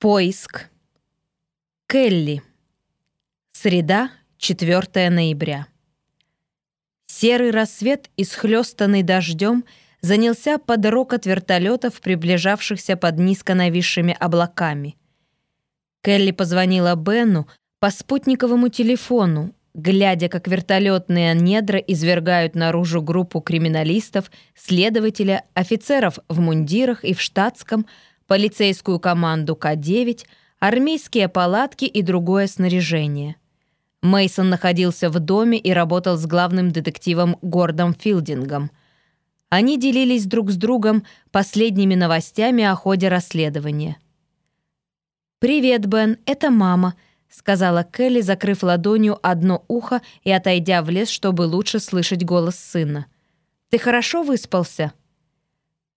Поиск. Келли. Среда, 4 ноября. Серый рассвет, исхлёстанный дождем, занялся под рокот вертолетов, приближавшихся под низко нависшими облаками. Келли позвонила Бену по спутниковому телефону, глядя, как вертолетные недра извергают наружу группу криминалистов, следователя, офицеров в мундирах и в штатском, полицейскую команду К-9, армейские палатки и другое снаряжение. Мейсон находился в доме и работал с главным детективом Гордом Филдингом. Они делились друг с другом последними новостями о ходе расследования. «Привет, Бен, это мама», — сказала Келли, закрыв ладонью одно ухо и отойдя в лес, чтобы лучше слышать голос сына. «Ты хорошо выспался?»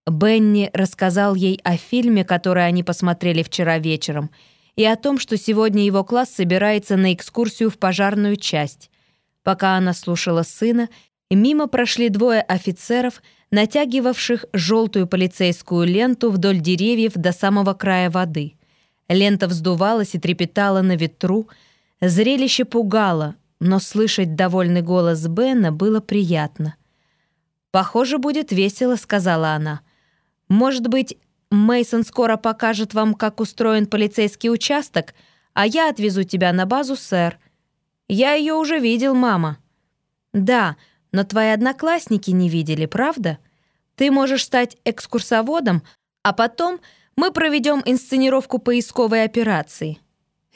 Бенни рассказал ей о фильме, который они посмотрели вчера вечером, и о том, что сегодня его класс собирается на экскурсию в пожарную часть. Пока она слушала сына, мимо прошли двое офицеров, натягивавших желтую полицейскую ленту вдоль деревьев до самого края воды. Лента вздувалась и трепетала на ветру. Зрелище пугало, но слышать довольный голос Бена было приятно. «Похоже, будет весело», — сказала она. Может быть, Мейсон скоро покажет вам, как устроен полицейский участок, а я отвезу тебя на базу, сэр. Я ее уже видел, мама. Да, но твои одноклассники не видели, правда? Ты можешь стать экскурсоводом, а потом мы проведем инсценировку поисковой операции.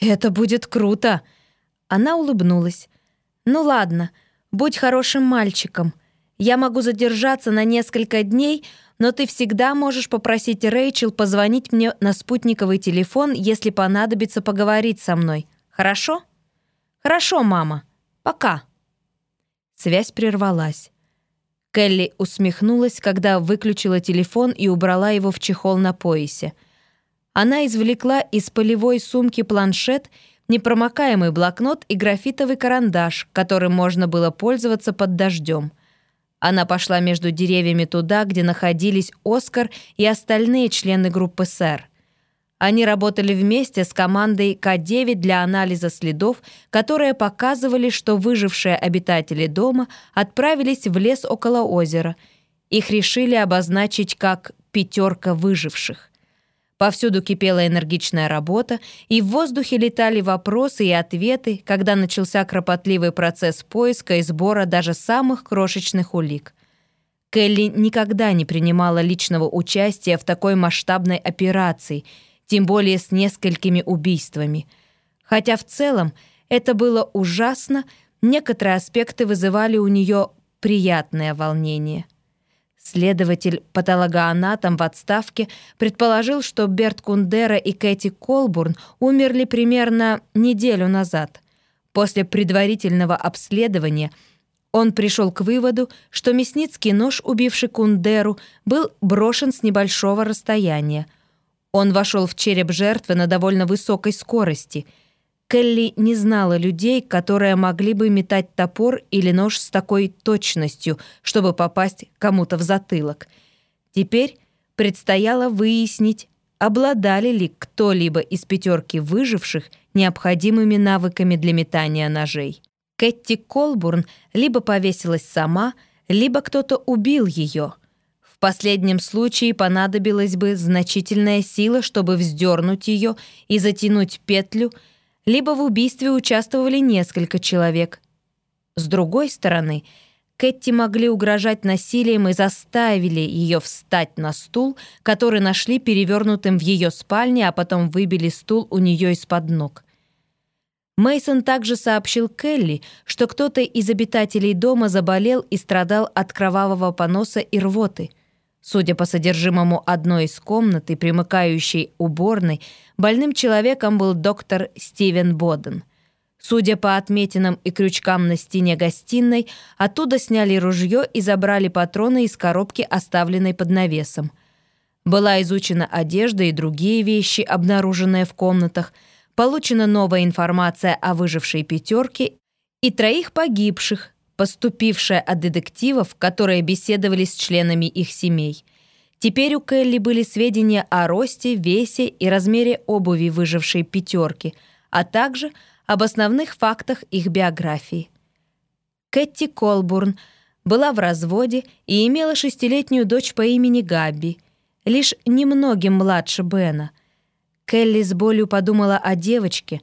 Это будет круто. Она улыбнулась. Ну ладно, будь хорошим мальчиком. Я могу задержаться на несколько дней, но ты всегда можешь попросить Рэйчел позвонить мне на спутниковый телефон, если понадобится поговорить со мной. Хорошо? Хорошо, мама. Пока. Связь прервалась. Келли усмехнулась, когда выключила телефон и убрала его в чехол на поясе. Она извлекла из полевой сумки планшет, непромокаемый блокнот и графитовый карандаш, которым можно было пользоваться под дождем — она пошла между деревьями туда, где находились Оскар и остальные члены группы СЭР. Они работали вместе с командой К-9 для анализа следов, которые показывали, что выжившие обитатели дома отправились в лес около озера. Их решили обозначить как «пятерка выживших». Повсюду кипела энергичная работа, и в воздухе летали вопросы и ответы, когда начался кропотливый процесс поиска и сбора даже самых крошечных улик. Келли никогда не принимала личного участия в такой масштабной операции, тем более с несколькими убийствами. Хотя в целом это было ужасно, некоторые аспекты вызывали у нее приятное волнение – Следователь, патологоанатом в отставке, предположил, что Берт Кундера и Кэти Колбурн умерли примерно неделю назад. После предварительного обследования он пришел к выводу, что мясницкий нож, убивший Кундеру, был брошен с небольшого расстояния. Он вошел в череп жертвы на довольно высокой скорости — Келли не знала людей, которые могли бы метать топор или нож с такой точностью, чтобы попасть кому-то в затылок. Теперь предстояло выяснить, обладали ли кто-либо из пятерки выживших необходимыми навыками для метания ножей. Кэти Колбурн либо повесилась сама, либо кто-то убил ее. В последнем случае понадобилась бы значительная сила, чтобы вздернуть ее и затянуть петлю — либо в убийстве участвовали несколько человек. С другой стороны, Кэти могли угрожать насилием и заставили ее встать на стул, который нашли перевернутым в ее спальне, а потом выбили стул у нее из-под ног. Мейсон также сообщил Келли, что кто-то из обитателей дома заболел и страдал от кровавого поноса и рвоты — Судя по содержимому одной из комнат и примыкающей уборной, больным человеком был доктор Стивен Боден. Судя по отметинам и крючкам на стене гостиной, оттуда сняли ружье и забрали патроны из коробки, оставленной под навесом. Была изучена одежда и другие вещи, обнаруженные в комнатах, получена новая информация о выжившей пятерке и троих погибших, поступившая от детективов, которые беседовали с членами их семей. Теперь у Келли были сведения о росте, весе и размере обуви выжившей пятерки, а также об основных фактах их биографии. Кэти Колбурн была в разводе и имела шестилетнюю дочь по имени Габи, лишь немногим младше Бена. Келли с болью подумала о девочке,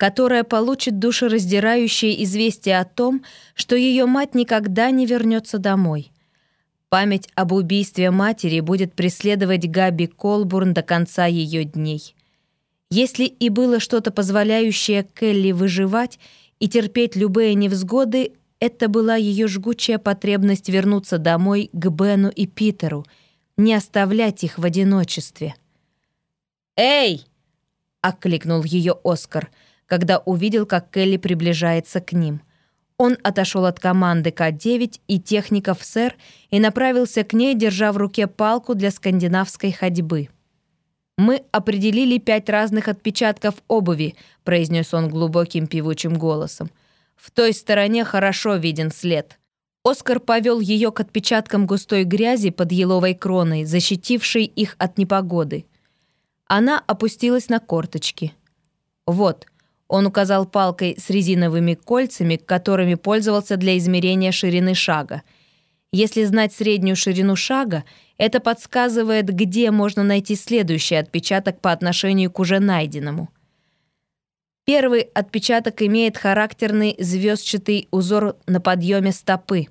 которая получит душераздирающее известие о том, что ее мать никогда не вернется домой. Память об убийстве матери будет преследовать Габи Колбурн до конца ее дней. Если и было что-то, позволяющее Келли выживать и терпеть любые невзгоды, это была ее жгучая потребность вернуться домой к Бену и Питеру, не оставлять их в одиночестве. «Эй!» — окликнул ее Оскар, когда увидел, как Келли приближается к ним — он отошел от команды К-9 и техников СЭР и направился к ней, держа в руке палку для скандинавской ходьбы. «Мы определили пять разных отпечатков обуви», — произнес он глубоким певучим голосом. «В той стороне хорошо виден след». Оскар повел ее к отпечаткам густой грязи под еловой кроной, защитившей их от непогоды. Она опустилась на корточки. «Вот», он указал палкой с резиновыми кольцами, которыми пользовался для измерения ширины шага. Если знать среднюю ширину шага, это подсказывает, где можно найти следующий отпечаток по отношению к уже найденному. Первый отпечаток имеет характерный звездчатый узор на подъеме стопы.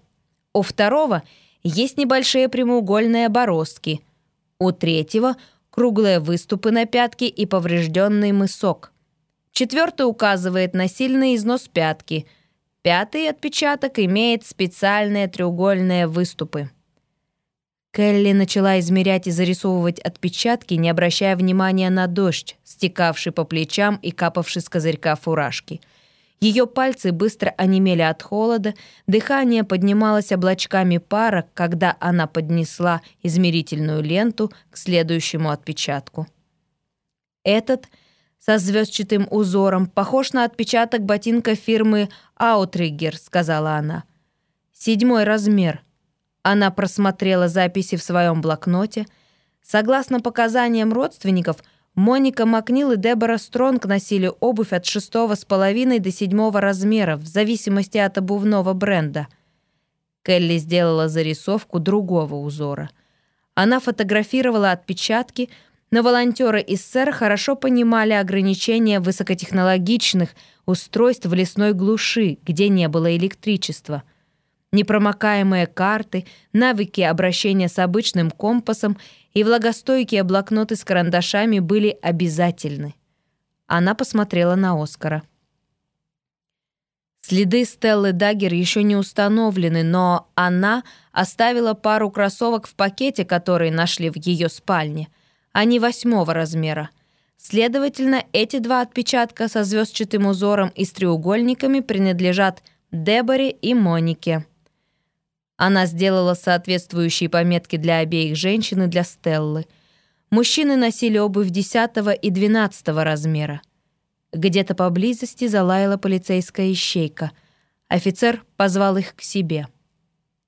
У второго есть небольшие прямоугольные бороздки. У третьего — круглые выступы на пятке и поврежденный мысок — Четвертый указывает на сильный износ пятки. Пятый отпечаток имеет специальные треугольные выступы. Келли начала измерять и зарисовывать отпечатки, не обращая внимания на дождь, стекавший по плечам и капавший с козырька фуражки. Ее пальцы быстро онемели от холода, дыхание поднималось облачками пара, когда она поднесла измерительную ленту к следующему отпечатку. Этот — со звездчатым узором, похож на отпечаток ботинка фирмы «Аутриггер», — сказала она. «Седьмой размер». Она просмотрела записи в своем блокноте. Согласно показаниям родственников, Моника Макнил и Дебора Стронг носили обувь от шестого с половиной до седьмого размера, в зависимости от обувного бренда. Келли сделала зарисовку другого узора. Она фотографировала отпечатки — но волонтеры из СССР хорошо понимали ограничения высокотехнологичных устройств в лесной глуши, где не было электричества. Непромокаемые карты, навыки обращения с обычным компасом и влагостойкие блокноты с карандашами были обязательны. Она посмотрела на Оскара. Следы Стеллы Даггер еще не установлены, но она оставила пару кроссовок в пакете, которые нашли в ее спальне — они восьмого размера. Следовательно, эти два отпечатка со звездчатым узором и с треугольниками принадлежат Деборе и Монике. Она сделала соответствующие пометки для обеих женщин и для Стеллы. Мужчины носили обувь 10 и 12 размера. Где-то поблизости залаяла полицейская ищейка. Офицер позвал их к себе.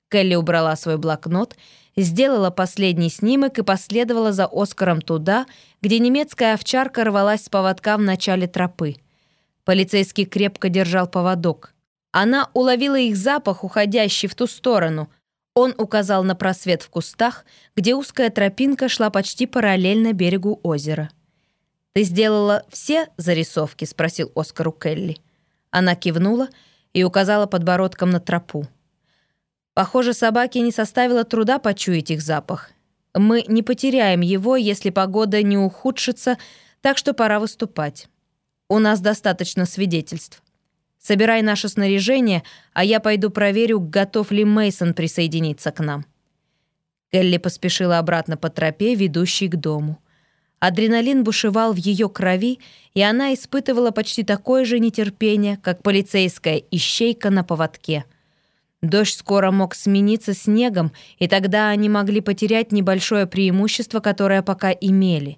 Келли убрала свой блокнот сделала последний снимок и последовала за Оскаром туда, где немецкая овчарка рвалась с поводка в начале тропы. Полицейский крепко держал поводок. Она уловила их запах, уходящий в ту сторону. Он указал на просвет в кустах, где узкая тропинка шла почти параллельно берегу озера. «Ты сделала все зарисовки?» — спросил Оскар у Келли. Она кивнула и указала подбородком на тропу. Похоже, собаке не составило труда почуять их запах. Мы не потеряем его, если погода не ухудшится, так что пора выступать. У нас достаточно свидетельств. Собирай наше снаряжение, а я пойду проверю, готов ли Мейсон присоединиться к нам. Келли поспешила обратно по тропе, ведущей к дому. Адреналин бушевал в ее крови, и она испытывала почти такое же нетерпение, как полицейская ищейка на поводке — Дождь скоро мог смениться снегом, и тогда они могли потерять небольшое преимущество, которое пока имели.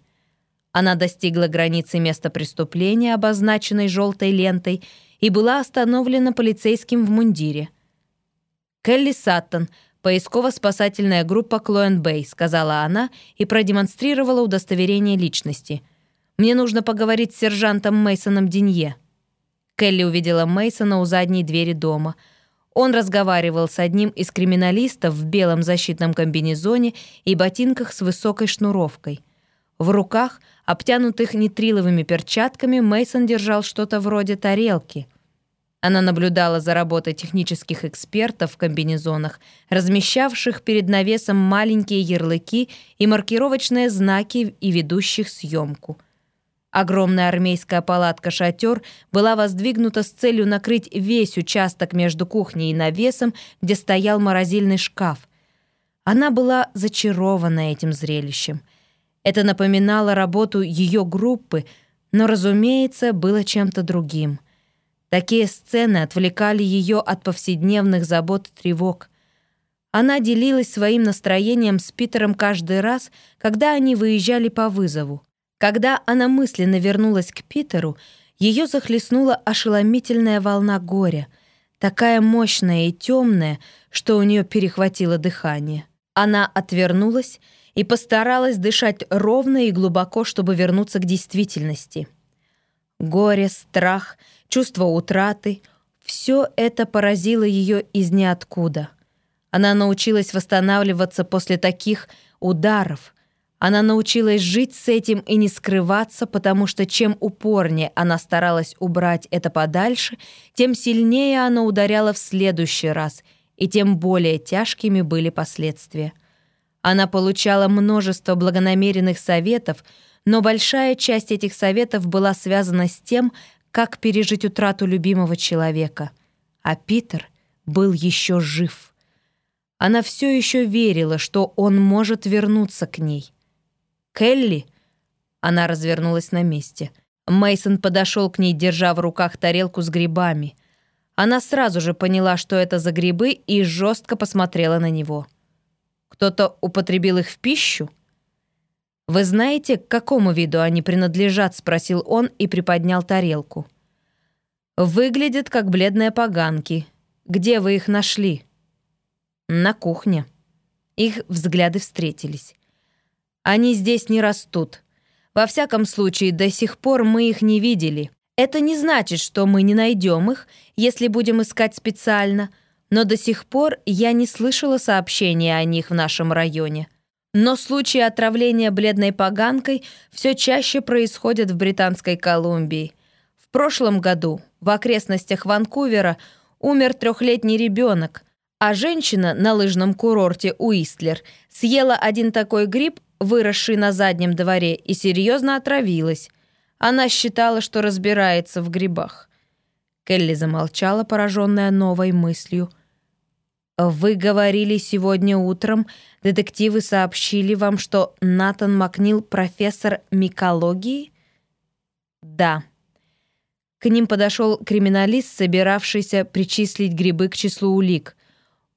Она достигла границы места преступления, обозначенной желтой лентой, и была остановлена полицейским в мундире. Келли Саттон, «Поисково-спасательная группа Клоэн Бэй», — сказала она и продемонстрировала удостоверение личности. «Мне нужно поговорить с сержантом Мейсоном Динье». Келли увидела Мейсона у задней двери дома. Он разговаривал с одним из криминалистов в белом защитном комбинезоне и ботинках с высокой шнуровкой. В руках, обтянутых нитриловыми перчатками, Мейсон держал что-то вроде тарелки — она наблюдала за работой технических экспертов в комбинезонах, размещавших перед навесом маленькие ярлыки и маркировочные знаки и ведущих съемку. Огромная армейская палатка-шатер была воздвигнута с целью накрыть весь участок между кухней и навесом, где стоял морозильный шкаф. Она была зачарована этим зрелищем. Это напоминало работу ее группы, но, разумеется, было чем-то другим — Такие сцены отвлекали ее от повседневных забот и тревог. Она делилась своим настроением с Питером каждый раз, когда они выезжали по вызову. Когда она мысленно вернулась к Питеру, ее захлестнула ошеломительная волна горя, такая мощная и темная, что у нее перехватило дыхание. Она отвернулась и постаралась дышать ровно и глубоко, чтобы вернуться к действительности. Горе, страх — чувство утраты — все это поразило ее из ниоткуда. Она научилась восстанавливаться после таких ударов. Она научилась жить с этим и не скрываться, потому что чем упорнее она старалась убрать это подальше, тем сильнее она ударяла в следующий раз, и тем более тяжкими были последствия. Она получала множество благонамеренных советов, но большая часть этих советов была связана с тем, как пережить утрату любимого человека. А Питер был еще жив. Она все еще верила, что он может вернуться к ней. «Келли?» Она развернулась на месте. Мейсон подошел к ней, держа в руках тарелку с грибами. Она сразу же поняла, что это за грибы, и жестко посмотрела на него. «Кто-то употребил их в пищу?» «Вы знаете, к какому виду они принадлежат?» — спросил он и приподнял тарелку. «Выглядят как бледные поганки. Где вы их нашли?» «На кухне». Их взгляды встретились. «Они здесь не растут. Во всяком случае, до сих пор мы их не видели. Это не значит, что мы не найдем их, если будем искать специально, но до сих пор я не слышала сообщения о них в нашем районе. Но случаи отравления бледной поганкой все чаще происходят в Британской Колумбии. В прошлом году в окрестностях Ванкувера умер трехлетний ребенок, а женщина на лыжном курорте Уистлер съела один такой гриб, выросший на заднем дворе, и серьезно отравилась. Она считала, что разбирается в грибах. Келли замолчала, пораженная новой мыслью – «Вы говорили сегодня утром, детективы сообщили вам, что Натан Макнил профессор микологии?» «Да». К ним подошел криминалист, собиравшийся причислить грибы к числу улик.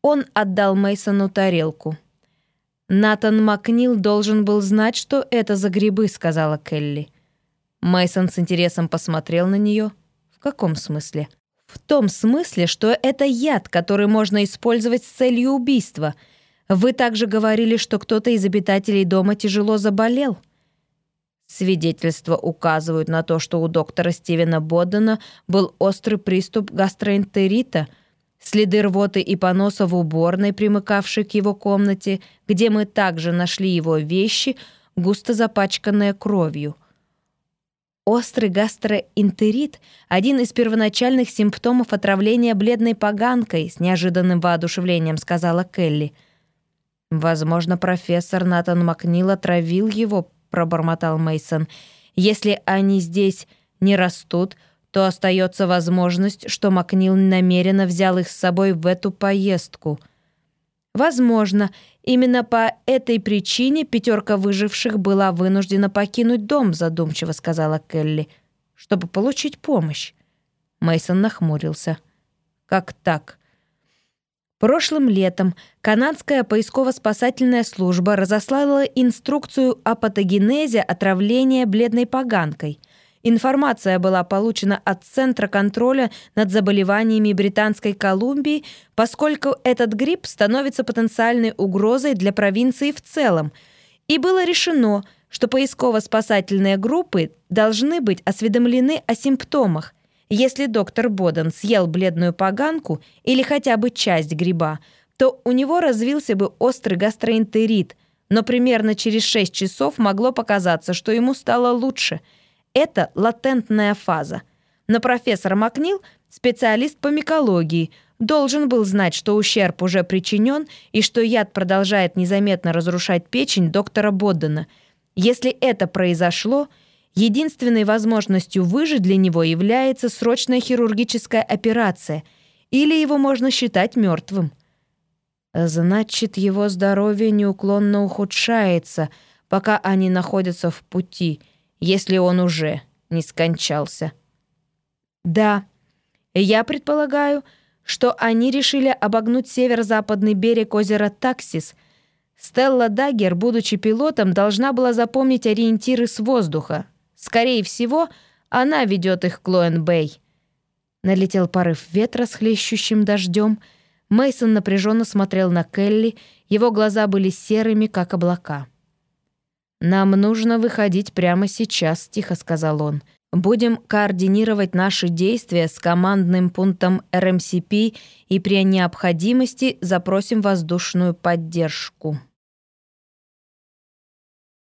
Он отдал Мейсону тарелку. «Натан Макнил должен был знать, что это за грибы», — сказала Келли. Мейсон с интересом посмотрел на нее. «В каком смысле?» В том смысле, что это яд, который можно использовать с целью убийства. Вы также говорили, что кто-то из обитателей дома тяжело заболел. Свидетельства указывают на то, что у доктора Стивена Боддена был острый приступ гастроэнтерита, следы рвоты и поноса в уборной, примыкавшей к его комнате, где мы также нашли его вещи, густо запачканные кровью — Острый гастроэнтерит – один из первоначальных симптомов отравления бледной поганкой, с неожиданным воодушевлением сказала Келли. «Возможно, профессор Натан Макнил отравил его», – пробормотал Мейсон. «Если они здесь не растут, то остается возможность, что Макнил намеренно взял их с собой в эту поездку». Возможно, именно по этой причине пятерка выживших была вынуждена покинуть дом, задумчиво сказала Келли, чтобы получить помощь. Мейсон нахмурился. Как так? Прошлым летом канадская поисково-спасательная служба разослала инструкцию о патогенезе отравления бледной поганкой. Информация была получена от Центра контроля над заболеваниями Британской Колумбии, поскольку этот грипп становится потенциальной угрозой для провинции в целом, и было решено, что поисково-спасательные группы должны быть осведомлены о симптомах. Если доктор Боден съел бледную поганку или хотя бы часть гриба, то у него развился бы острый гастроэнтерит, но примерно через 6 часов могло показаться, что ему стало лучше – это латентная фаза. Но профессор Макнил, специалист по микологии, должен был знать, что ущерб уже причинен и что яд продолжает незаметно разрушать печень доктора Боддена. Если это произошло, единственной возможностью выжить для него является срочная хирургическая операция, или его можно считать мертвым. Значит, его здоровье неуклонно ухудшается, пока они находятся в пути — если он уже не скончался. Да, я предполагаю, что они решили обогнуть северо-западный берег озера Таксис. Стелла Даггер, будучи пилотом, должна была запомнить ориентиры с воздуха. Скорее всего, она ведет их к Лоэн-Бэй. Налетел порыв ветра с хлещущим дождем. Мейсон напряженно смотрел на Келли, его глаза были серыми, как облака. «Нам нужно выходить прямо сейчас», — тихо сказал он. «Будем координировать наши действия с командным пунктом РМСП и при необходимости запросим воздушную поддержку».